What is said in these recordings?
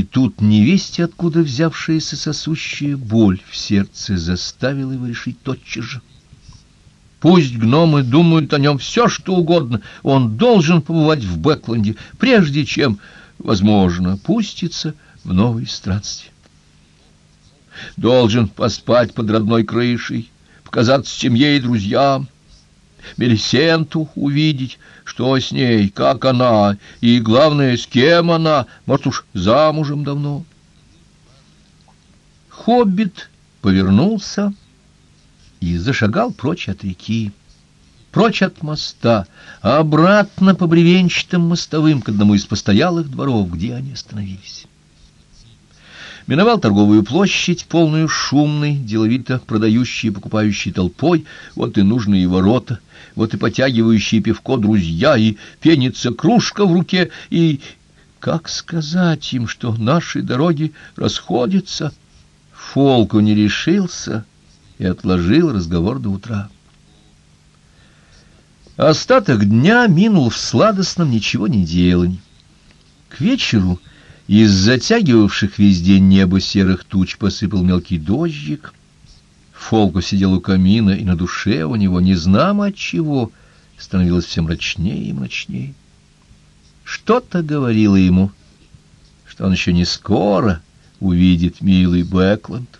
И тут невесть, откуда взявшаяся сосущая боль в сердце заставила его решить тотчас же. Пусть гномы думают о нем все, что угодно, он должен побывать в Бэкленде, прежде чем, возможно, пуститься в новые странствия. Должен поспать под родной крышей, показаться семье и друзьям, Мелисенту увидеть, что с ней, как она, и, главное, с кем она, может уж замужем давно. Хоббит повернулся и зашагал прочь от реки, прочь от моста, обратно по бревенчатым мостовым к одному из постоялых дворов, где они остановились миновал торговую площадь, полную шумной, деловито продающей и покупающей толпой, вот и нужные ворота, вот и потягивающие пивко друзья, и пенится кружка в руке, и... Как сказать им, что наши дороги расходятся? Фолку не решился и отложил разговор до утра. Остаток дня минул в сладостном ничего не делании. К вечеру из затягивавших весь день небо серых туч посыпал мелкий дождик. Фолку сидел у камина, и на душе у него, не знамо чего, становилось все мрачнее и мрачнее. Что-то говорило ему, что он еще не скоро увидит милый Бэкленд.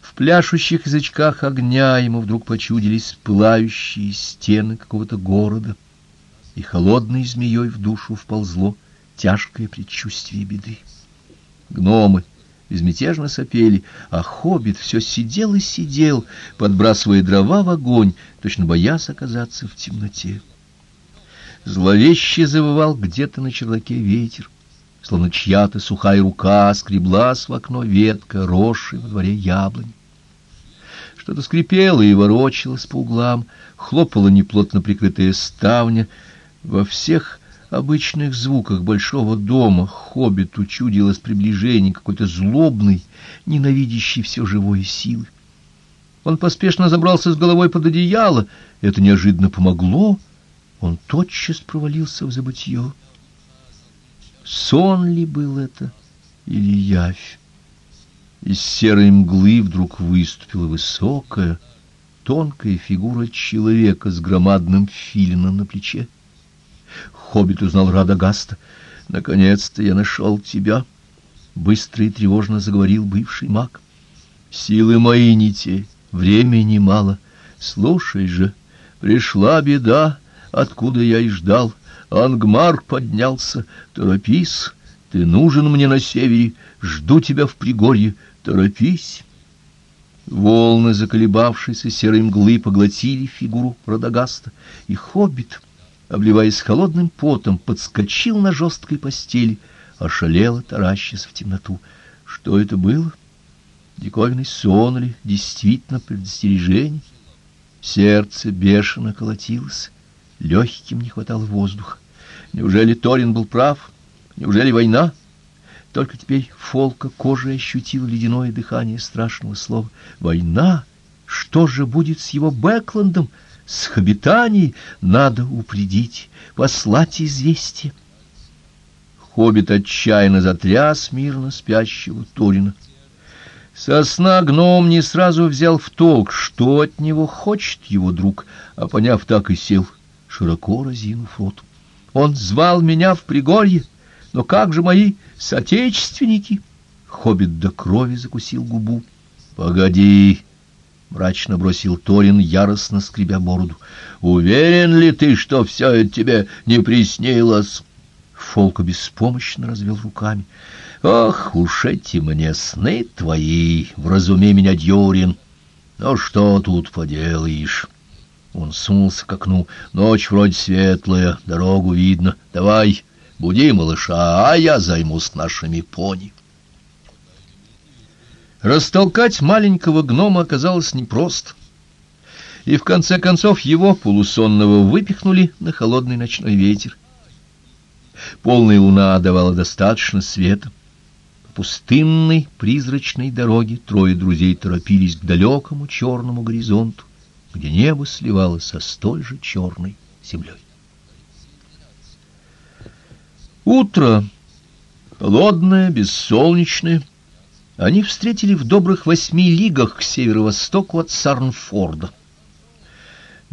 В пляшущих язычках огня ему вдруг почудились пылающие стены какого-то города, и холодной змеей в душу вползло — тяжкое предчувствие беды. Гномы безмятежно сопели, а хоббит все сидел и сидел, подбрасывая дрова в огонь, точно боясь оказаться в темноте. Зловеще завывал где-то на чердаке ветер, словно чья-то сухая рука скреблась в окно ветка, росшей во дворе яблонь. Что-то скрипело и ворочалось по углам, хлопала неплотно прикрытая ставня. Во всех обычных звуках большого дома хоббиту чудилось приближение какой-то злобной, ненавидящей все живое силы. Он поспешно забрался с головой под одеяло, это неожиданно помогло, он тотчас провалился в забытье. Сон ли был это или явь? Из серой мглы вдруг выступила высокая, тонкая фигура человека с громадным филином на плече. Хоббит узнал Радагаста. «Наконец-то я нашел тебя!» Быстро и тревожно заговорил бывший маг. «Силы мои не те, времени мало. Слушай же, пришла беда, откуда я и ждал. Ангмар поднялся, торопись, ты нужен мне на севере, жду тебя в Пригорье, торопись». Волны, заколебавшиеся серой мглы, поглотили фигуру Радагаста, и хоббит обливаясь холодным потом, подскочил на жесткой постели, ошалело, таращась в темноту. Что это было? Диковинный сон ли, действительно предостережение? Сердце бешено колотилось, легким не хватало воздуха. Неужели Торин был прав? Неужели война? Только теперь Фолка кожей ощутил ледяное дыхание страшного слова. Война? Что же будет с его Бэкландом? С Хобитанией надо упредить, послать известие. Хоббит отчаянно затряс мирно спящего Торина. Сосна гном не сразу взял в толк, что от него хочет его друг, а поняв так и сел, широко разинув рот. Он звал меня в Пригорье, но как же мои соотечественники? Хоббит до крови закусил губу. Погоди, — мрачно бросил Торин, яростно скребя бороду. — Уверен ли ты, что все это тебе не приснилось? Фолка беспомощно развел руками. — Ох уж эти мне сны твои! Вразуми меня, Дьюрин! Ну что тут поделаешь? Он сунулся к окну. Ночь вроде светлая, дорогу видно. Давай, буди малыша, а я займусь нашими пони. Растолкать маленького гнома оказалось непросто. И в конце концов его полусонного выпихнули на холодный ночной ветер. Полная луна давала достаточно света. По пустынной призрачной дороге трое друзей торопились к далекому черному горизонту, где небо сливалось со столь же черной землей. Утро Холодное, бессолнечное, они встретили в добрых восьми лигах к северо-востоку от Сарнфорда.